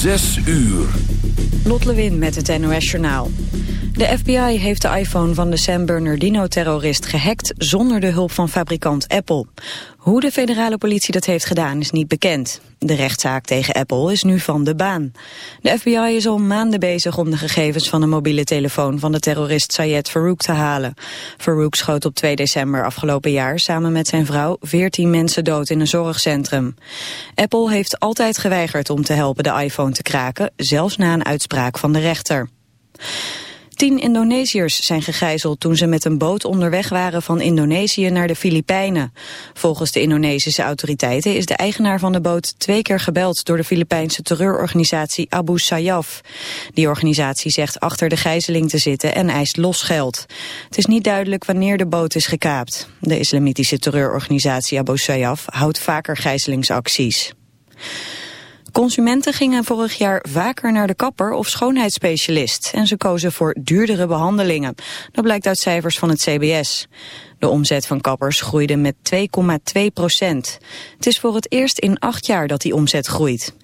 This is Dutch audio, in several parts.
Zes uur. Lot Lewin met het NOS Journaal. De FBI heeft de iPhone van de San Bernardino-terrorist gehackt zonder de hulp van fabrikant Apple. Hoe de federale politie dat heeft gedaan is niet bekend. De rechtszaak tegen Apple is nu van de baan. De FBI is al maanden bezig om de gegevens van de mobiele telefoon van de terrorist Sayed Farouk te halen. Farouk schoot op 2 december afgelopen jaar samen met zijn vrouw 14 mensen dood in een zorgcentrum. Apple heeft altijd geweigerd om te helpen de iPhone te kraken, zelfs na een uitspraak van de rechter. Tien Indonesiërs zijn gegijzeld toen ze met een boot onderweg waren van Indonesië naar de Filipijnen. Volgens de Indonesische autoriteiten is de eigenaar van de boot twee keer gebeld door de Filipijnse terreurorganisatie Abu Sayyaf. Die organisatie zegt achter de gijzeling te zitten en eist losgeld. Het is niet duidelijk wanneer de boot is gekaapt. De islamitische terreurorganisatie Abu Sayyaf houdt vaker gijzelingsacties. Consumenten gingen vorig jaar vaker naar de kapper of schoonheidsspecialist en ze kozen voor duurdere behandelingen. Dat blijkt uit cijfers van het CBS. De omzet van kappers groeide met 2,2 procent. Het is voor het eerst in acht jaar dat die omzet groeit.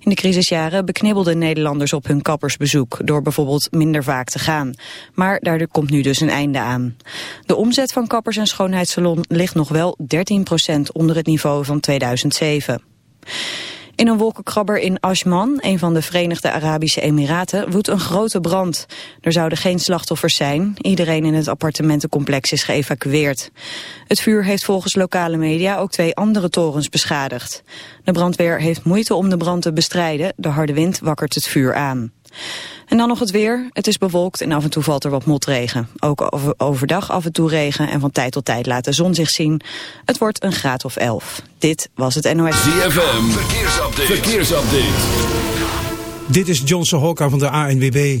In de crisisjaren beknibbelden Nederlanders op hun kappersbezoek... door bijvoorbeeld minder vaak te gaan. Maar daar komt nu dus een einde aan. De omzet van kappers en schoonheidssalon ligt nog wel 13 procent onder het niveau van 2007. In een wolkenkrabber in Ashman, een van de Verenigde Arabische Emiraten, woedt een grote brand. Er zouden geen slachtoffers zijn. Iedereen in het appartementencomplex is geëvacueerd. Het vuur heeft volgens lokale media ook twee andere torens beschadigd. De brandweer heeft moeite om de brand te bestrijden. De harde wind wakkert het vuur aan. En dan nog het weer. Het is bewolkt en af en toe valt er wat motregen. Ook overdag af en toe regen en van tijd tot tijd laat de zon zich zien. Het wordt een graad of 11. Dit was het NOS. ZFM, verkeersupdate. verkeersupdate. Dit is Johnson Hokka van de ANWB.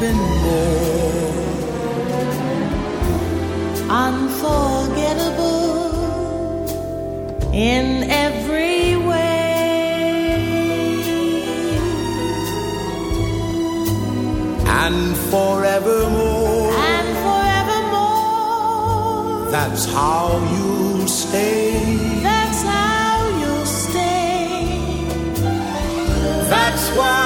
been. Unforgettable in every way. And forevermore. And forevermore. That's how you'll stay. That's how you'll stay. That's why.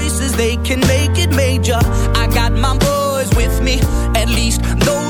Voices, they can make it major. I got my boys with me, at least those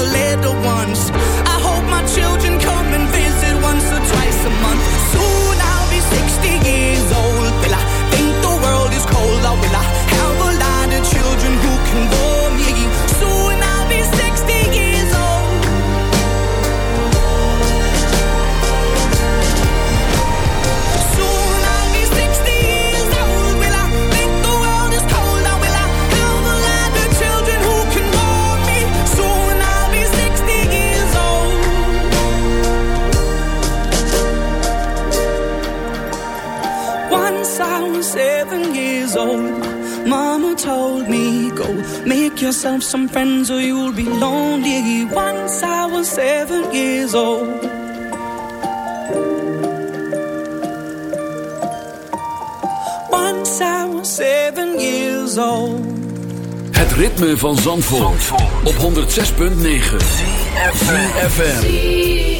some friends or you'll be lonely. Once I was seven years old. Once I was seven years old. Het ritme van Zandvoort, op 106.9 FM.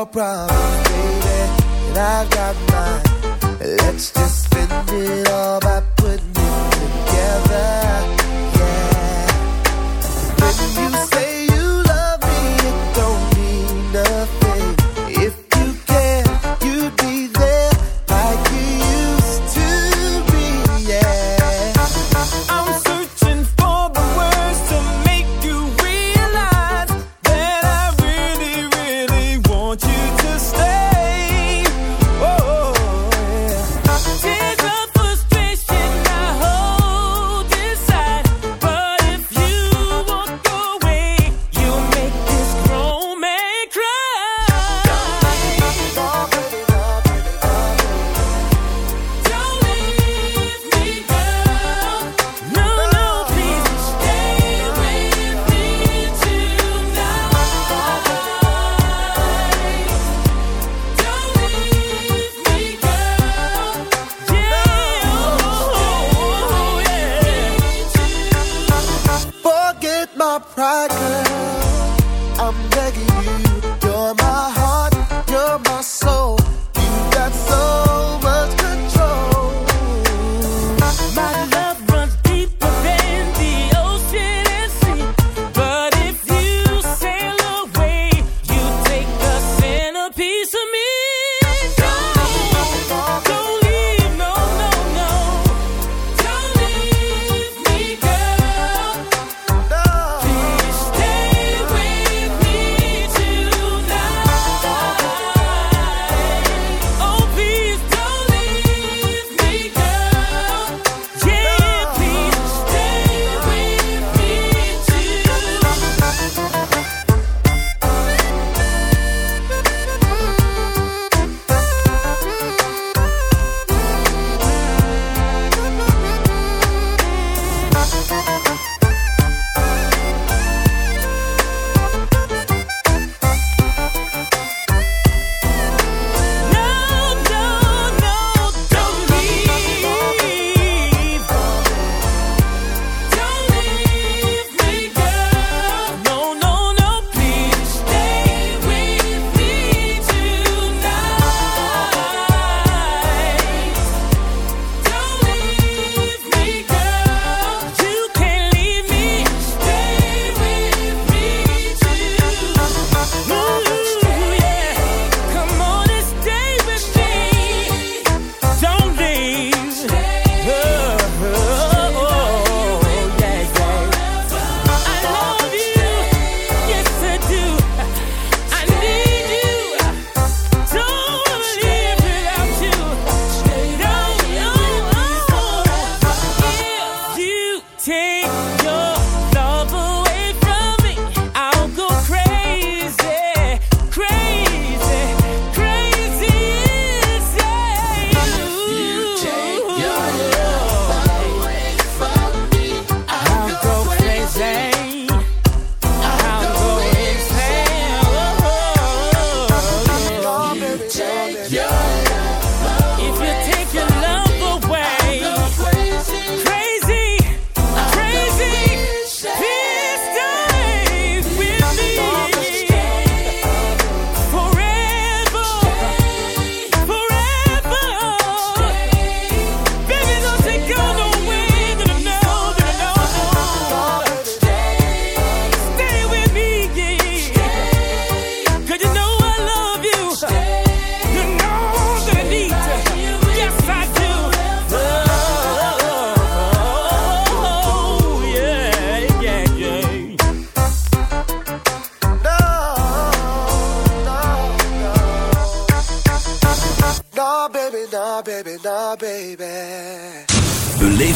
your problem.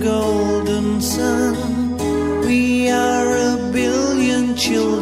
golden sun. We are a billion children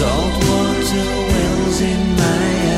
Salt water wells in my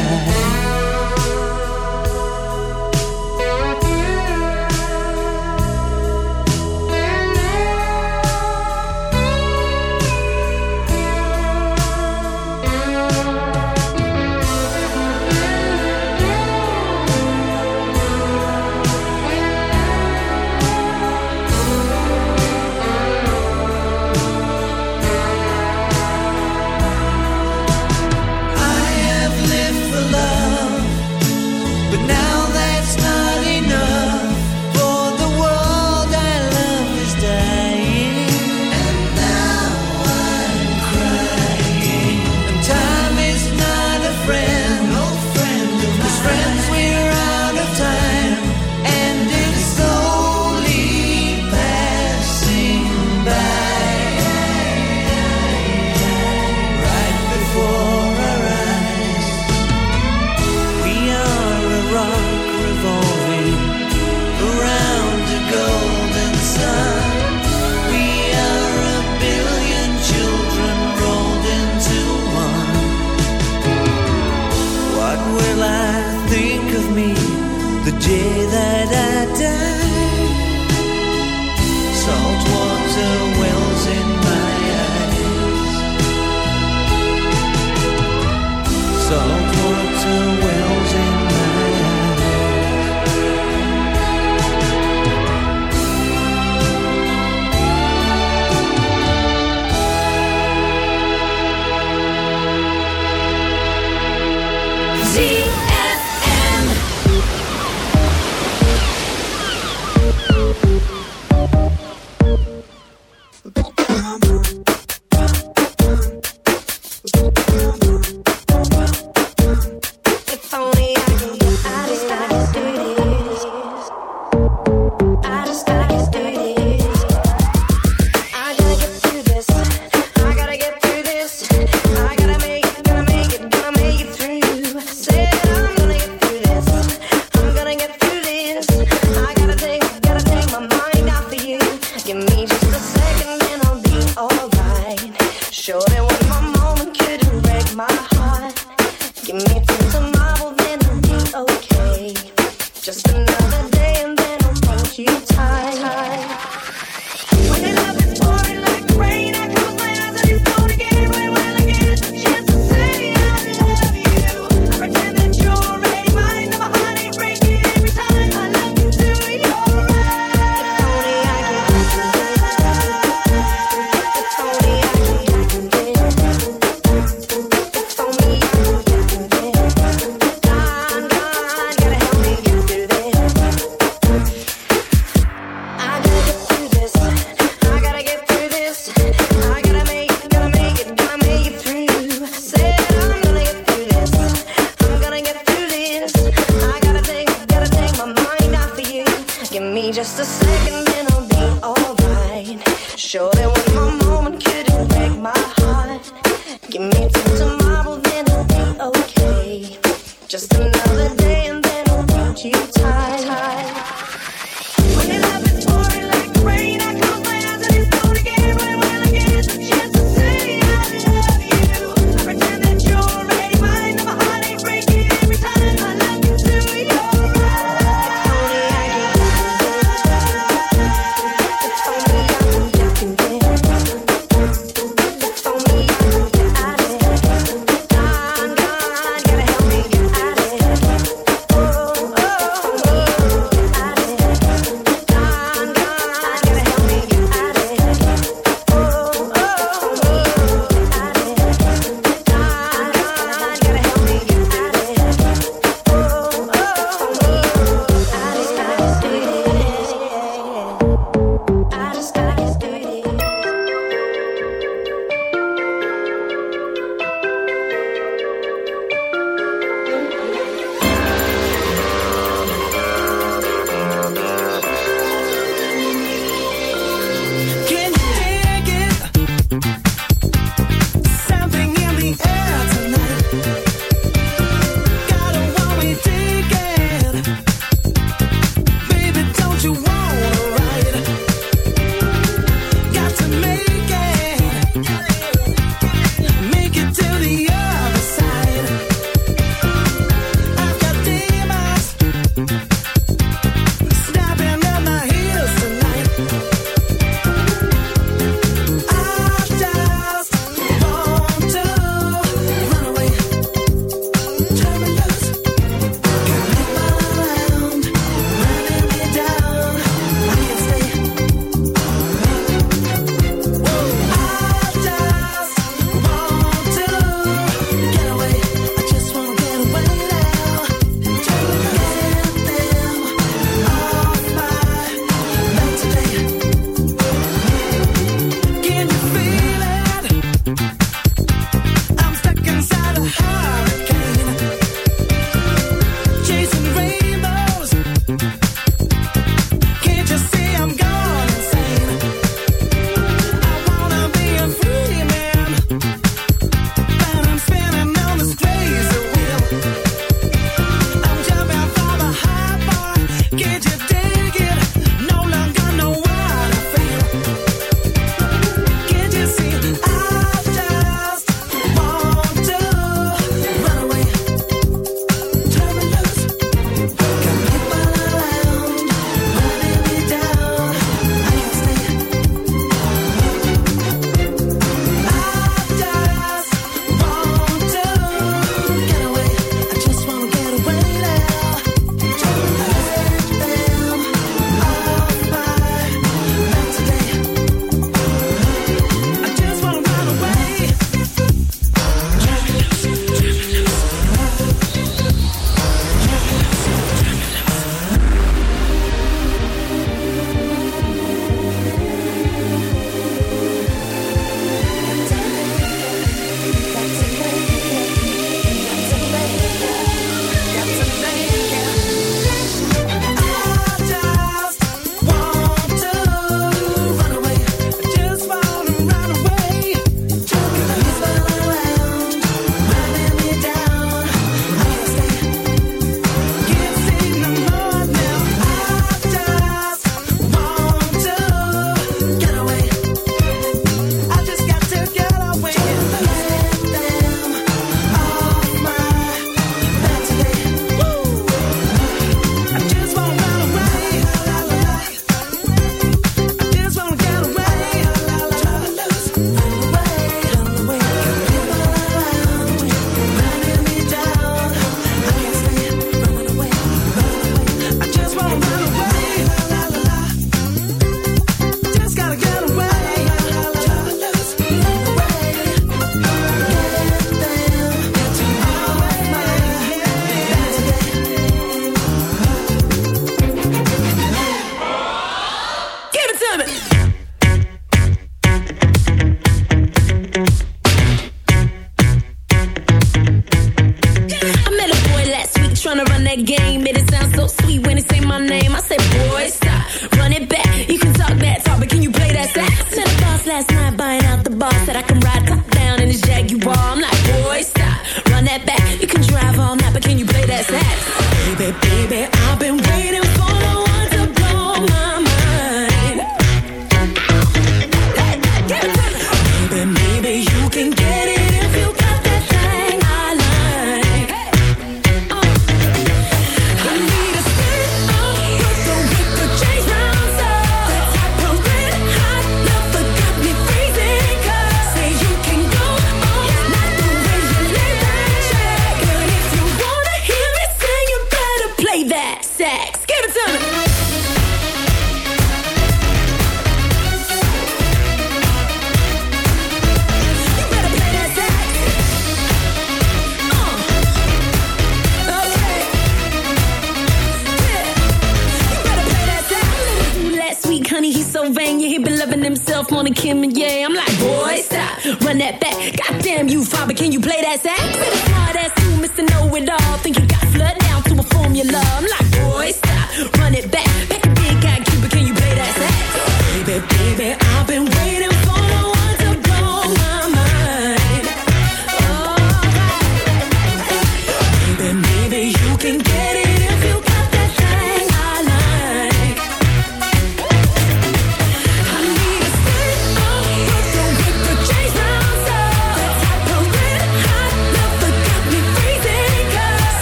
money, he's so vain. Yeah, he been loving himself more than Kim and yeah. I'm like, boy, stop, run that back. Goddamn you, father, can you play that sax? Hard ass you, Mr. Know It All. Think you got flood down to a formula. I'm like, boy, stop, run it back. Pack a big guy, Cuba, can you play that sax? Baby, baby,